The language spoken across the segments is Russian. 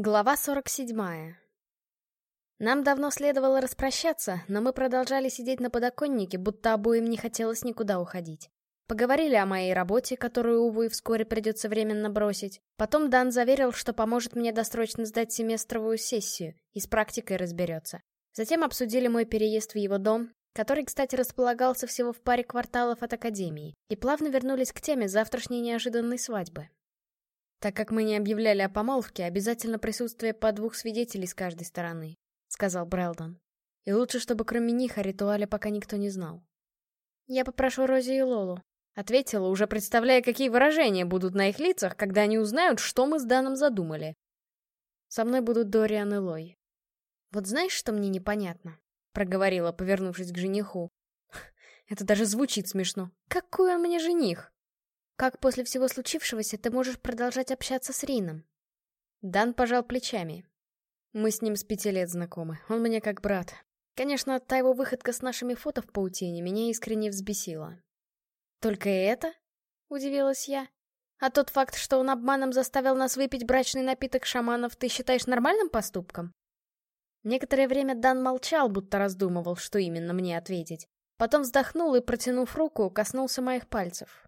Глава 47. Нам давно следовало распрощаться, но мы продолжали сидеть на подоконнике, будто обоим не хотелось никуда уходить. Поговорили о моей работе, которую, увы, вскоре придется временно бросить. Потом Дан заверил, что поможет мне досрочно сдать семестровую сессию и с практикой разберется. Затем обсудили мой переезд в его дом, который, кстати, располагался всего в паре кварталов от академии, и плавно вернулись к теме завтрашней неожиданной свадьбы. Так как мы не объявляли о помолвке, обязательно присутствие по двух свидетелей с каждой стороны, сказал Брэлдон. И лучше, чтобы кроме них о ритуале пока никто не знал. Я попрошу Рози и Лолу, ответила, уже представляя, какие выражения будут на их лицах, когда они узнают, что мы с Даном задумали. Со мной будут Дориан и Лой. Вот знаешь, что мне непонятно? проговорила, повернувшись к жениху. Это даже звучит смешно. Какой он мне жених? Как после всего случившегося ты можешь продолжать общаться с Рином? Дан пожал плечами. Мы с ним с пяти лет знакомы, он мне как брат. Конечно, та его выходка с нашими фото в паутине меня искренне взбесила. Только это? Удивилась я. А тот факт, что он обманом заставил нас выпить брачный напиток шаманов, ты считаешь нормальным поступком? Некоторое время Дан молчал, будто раздумывал, что именно мне ответить. Потом вздохнул и, протянув руку, коснулся моих пальцев.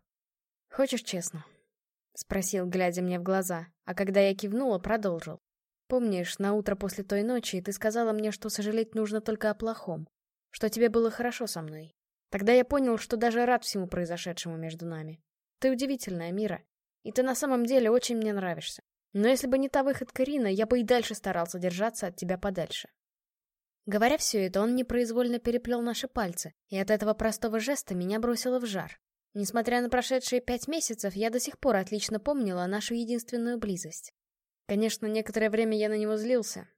«Хочешь честно?» — спросил, глядя мне в глаза, а когда я кивнула, продолжил. «Помнишь, на утро после той ночи ты сказала мне, что сожалеть нужно только о плохом, что тебе было хорошо со мной. Тогда я понял, что даже рад всему произошедшему между нами. Ты удивительная, Мира, и ты на самом деле очень мне нравишься. Но если бы не та выходка Рина, я бы и дальше старался держаться от тебя подальше». Говоря все это, он непроизвольно переплел наши пальцы, и от этого простого жеста меня бросило в жар. Несмотря на прошедшие пять месяцев, я до сих пор отлично помнила нашу единственную близость. Конечно, некоторое время я на него злился,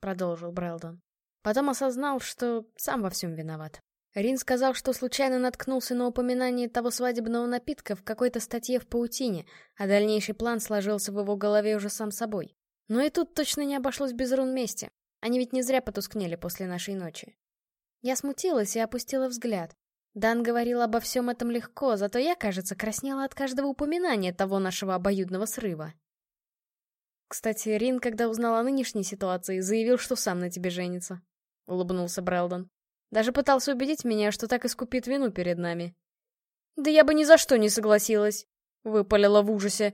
продолжил Брэлдон. Потом осознал, что сам во всем виноват. Рин сказал, что случайно наткнулся на упоминание того свадебного напитка в какой-то статье в паутине, а дальнейший план сложился в его голове уже сам собой. Но и тут точно не обошлось без рун мести. Они ведь не зря потускнели после нашей ночи. Я смутилась и опустила взгляд. Дан говорил обо всем этом легко, зато я, кажется, краснела от каждого упоминания того нашего обоюдного срыва. Кстати, Рин, когда узнал о нынешней ситуации, заявил, что сам на тебе женится. Улыбнулся Брэлдон. Даже пытался убедить меня, что так искупит вину перед нами. Да я бы ни за что не согласилась, выпалила в ужасе.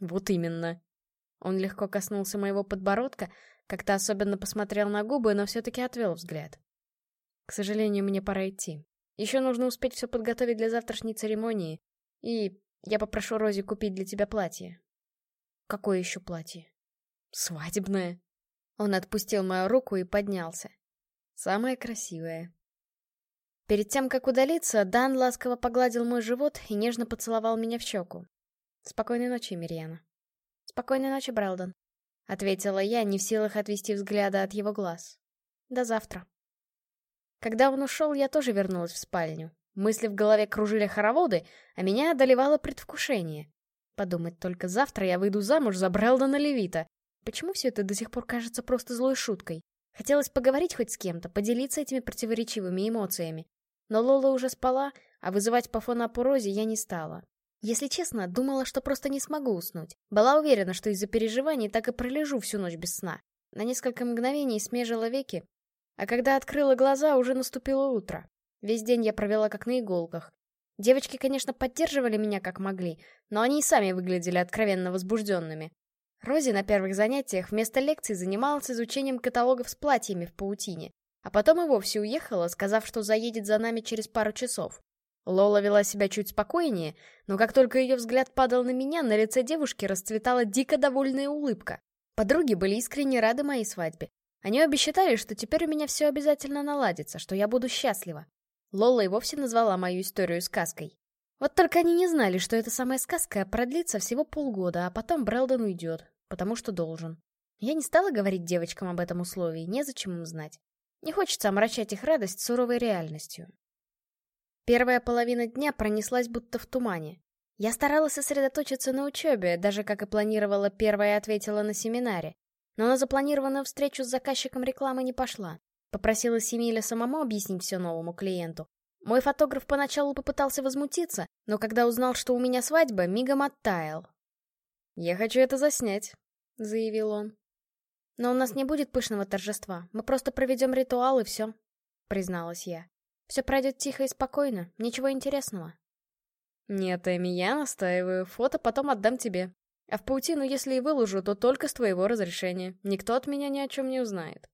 Вот именно. Он легко коснулся моего подбородка, как-то особенно посмотрел на губы, но все-таки отвел взгляд. К сожалению, мне пора идти. Еще нужно успеть все подготовить для завтрашней церемонии. И я попрошу Рози купить для тебя платье. Какое еще платье? Свадебное. Он отпустил мою руку и поднялся. Самое красивое. Перед тем, как удалиться, Дан ласково погладил мой живот и нежно поцеловал меня в щеку. «Спокойной ночи, Мирьяна». «Спокойной ночи, Брэлдон», — ответила я, не в силах отвести взгляда от его глаз. «До завтра». Когда он ушел, я тоже вернулась в спальню. Мысли в голове кружили хороводы, а меня одолевало предвкушение. Подумать только, завтра я выйду замуж за Брэлдона Левита. Почему все это до сих пор кажется просто злой шуткой? Хотелось поговорить хоть с кем-то, поделиться этими противоречивыми эмоциями. Но Лола уже спала, а вызывать по фону Рози я не стала. Если честно, думала, что просто не смогу уснуть. Была уверена, что из-за переживаний так и пролежу всю ночь без сна. На несколько мгновений смежила веки, а когда открыла глаза, уже наступило утро. Весь день я провела как на иголках. Девочки, конечно, поддерживали меня как могли, но они и сами выглядели откровенно возбужденными. Рози на первых занятиях вместо лекций занималась изучением каталогов с платьями в паутине, а потом и вовсе уехала, сказав, что заедет за нами через пару часов. Лола вела себя чуть спокойнее, но как только ее взгляд падал на меня, на лице девушки расцветала дико довольная улыбка. Подруги были искренне рады моей свадьбе, они обе считали, что теперь у меня все обязательно наладится, что я буду счастлива. Лола и вовсе назвала мою историю сказкой. Вот только они не знали, что эта самая сказка продлится всего полгода, а потом Брэлдон уйдет, потому что должен. Я не стала говорить девочкам об этом условии, незачем им знать. Не хочется омрачать их радость суровой реальностью. Первая половина дня пронеслась будто в тумане. Я старалась сосредоточиться на учебе, даже как и планировала, первая ответила на семинаре но на запланированную встречу с заказчиком рекламы не пошла. Попросила Семиля самому объяснить все новому клиенту. Мой фотограф поначалу попытался возмутиться, но когда узнал, что у меня свадьба, мигом оттаял. «Я хочу это заснять», — заявил он. Но у нас не будет пышного торжества, мы просто проведем ритуал и все, призналась я. Все пройдет тихо и спокойно, ничего интересного. Нет, Эми, я настаиваю, фото потом отдам тебе. А в паутину, если и выложу, то только с твоего разрешения. Никто от меня ни о чем не узнает.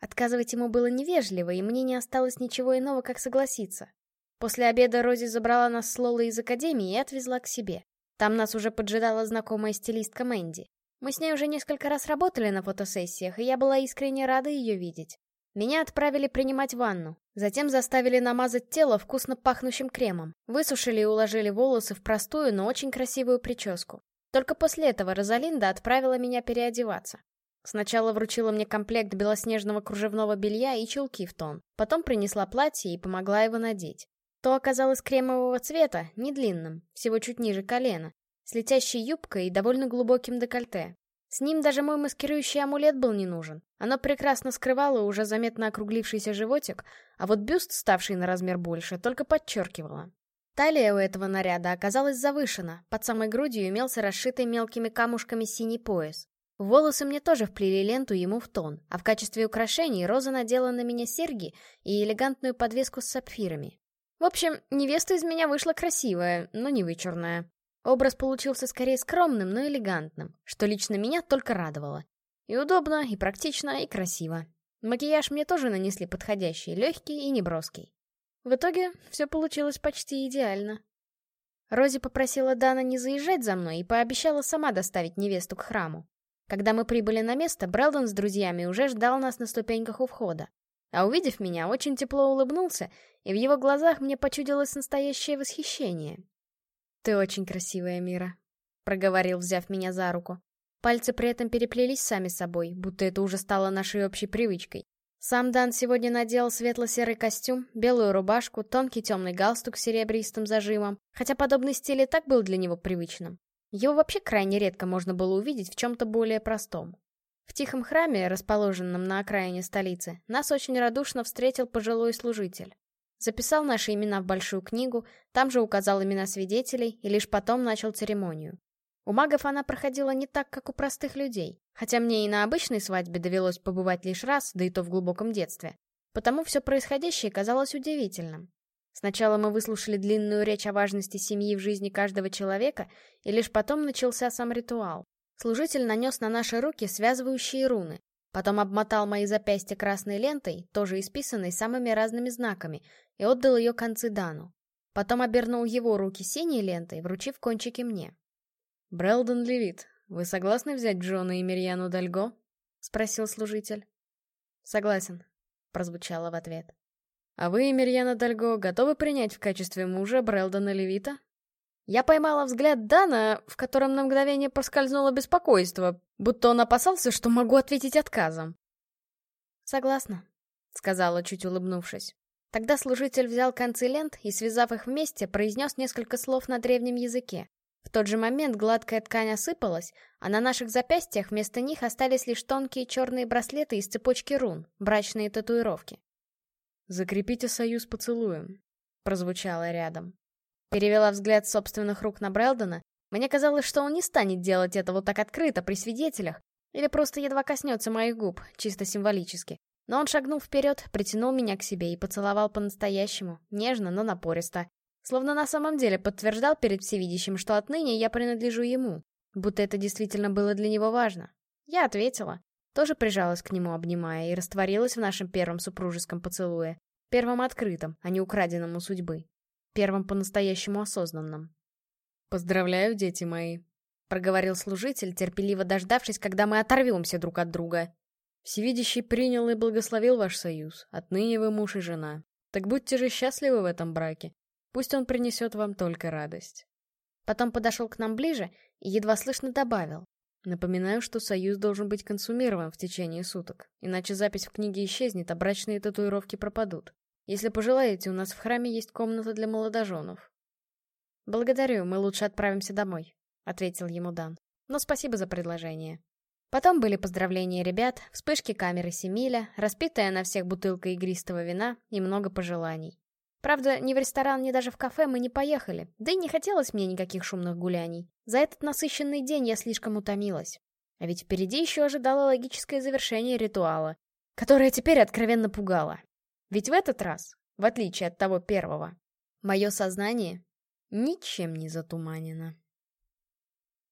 Отказывать ему было невежливо, и мне не осталось ничего иного, как согласиться. После обеда Рози забрала нас с Лолой из академии и отвезла к себе. Там нас уже поджидала знакомая стилистка Мэнди. Мы с ней уже несколько раз работали на фотосессиях, и я была искренне рада ее видеть. Меня отправили принимать ванну. Затем заставили намазать тело вкусно пахнущим кремом. Высушили и уложили волосы в простую, но очень красивую прическу. Только после этого Розалинда отправила меня переодеваться. Сначала вручила мне комплект белоснежного кружевного белья и чулки в тон. Потом принесла платье и помогла его надеть. То оказалось кремового цвета, не длинным, всего чуть ниже колена, с летящей юбкой и довольно глубоким декольте. С ним даже мой маскирующий амулет был не нужен. Оно прекрасно скрывало уже заметно округлившийся животик, а вот бюст, ставший на размер больше, только подчеркивало. Талия у этого наряда оказалась завышена, под самой грудью имелся расшитый мелкими камушками синий пояс. Волосы мне тоже вплели ленту ему в тон, а в качестве украшений Роза надела на меня серьги и элегантную подвеску с сапфирами. В общем, невеста из меня вышла красивая, но не вычурная. Образ получился скорее скромным, но элегантным, что лично меня только радовало. И удобно, и практично, и красиво. Макияж мне тоже нанесли подходящий, легкий и неброский. В итоге все получилось почти идеально. Рози попросила Дана не заезжать за мной и пообещала сама доставить невесту к храму. Когда мы прибыли на место, Брэлдон с друзьями уже ждал нас на ступеньках у входа. А увидев меня, очень тепло улыбнулся, и в его глазах мне почудилось настоящее восхищение. «Ты очень красивая, Мира», — проговорил, взяв меня за руку. Пальцы при этом переплелись сами собой, будто это уже стало нашей общей привычкой. Сам Дан сегодня надел светло-серый костюм, белую рубашку, тонкий темный галстук с серебристым зажимом, хотя подобный стиль и так был для него привычным. Его вообще крайне редко можно было увидеть в чем-то более простом. В тихом храме, расположенном на окраине столицы, нас очень радушно встретил пожилой служитель. Записал наши имена в большую книгу, там же указал имена свидетелей и лишь потом начал церемонию. У магов она проходила не так, как у простых людей, хотя мне и на обычной свадьбе довелось побывать лишь раз, да и то в глубоком детстве. Потому все происходящее казалось удивительным. Сначала мы выслушали длинную речь о важности семьи в жизни каждого человека, и лишь потом начался сам ритуал. Служитель нанес на наши руки связывающие руны, потом обмотал мои запястья красной лентой, тоже исписанной самыми разными знаками, и отдал ее концы Дану. Потом обернул его руки синей лентой, вручив кончики мне. «Брэлдон Левит, вы согласны взять Джона и Мирьяну Дальго?» — спросил служитель. «Согласен», — прозвучало в ответ. «А вы, Мирьяна Дальго, готовы принять в качестве мужа Брэлдона Левита?» Я поймала взгляд Дана, в котором на мгновение проскользнуло беспокойство, будто он опасался, что могу ответить отказом. «Согласна», — сказала, чуть улыбнувшись. Тогда служитель взял концы лент и, связав их вместе, произнес несколько слов на древнем языке. В тот же момент гладкая ткань осыпалась, а на наших запястьях вместо них остались лишь тонкие черные браслеты из цепочки рун, брачные татуировки. «Закрепите союз поцелуем», — прозвучало рядом. Перевела взгляд собственных рук на Брэлдона. Мне казалось, что он не станет делать это вот так открыто, при свидетелях, или просто едва коснется моих губ, чисто символически. Но он шагнул вперед, притянул меня к себе и поцеловал по-настоящему, нежно, но напористо. Словно на самом деле подтверждал перед всевидящим, что отныне я принадлежу ему, будто это действительно было для него важно. Я ответила. Тоже прижалась к нему, обнимая, и растворилась в нашем первом супружеском поцелуе. Первом открытом, а не украденном у судьбы первым по-настоящему осознанным. «Поздравляю, дети мои», — проговорил служитель, терпеливо дождавшись, когда мы оторвемся друг от друга. «Всевидящий принял и благословил ваш союз. Отныне вы муж и жена. Так будьте же счастливы в этом браке. Пусть он принесет вам только радость». Потом подошел к нам ближе и едва слышно добавил. Напоминаю, что союз должен быть консумирован в течение суток, иначе запись в книге исчезнет, а брачные татуировки пропадут. Если пожелаете, у нас в храме есть комната для молодоженов. Благодарю, мы лучше отправимся домой, ответил ему Дан. Но спасибо за предложение. Потом были поздравления ребят, вспышки камеры Семиля, распитая на всех бутылка игристого вина и много пожеланий. Правда, ни в ресторан, ни даже в кафе мы не поехали, да и не хотелось мне никаких шумных гуляний. За этот насыщенный день я слишком утомилась. А ведь впереди еще ожидало логическое завершение ритуала, которое теперь откровенно пугало. Ведь в этот раз, в отличие от того первого, мое сознание ничем не затуманено.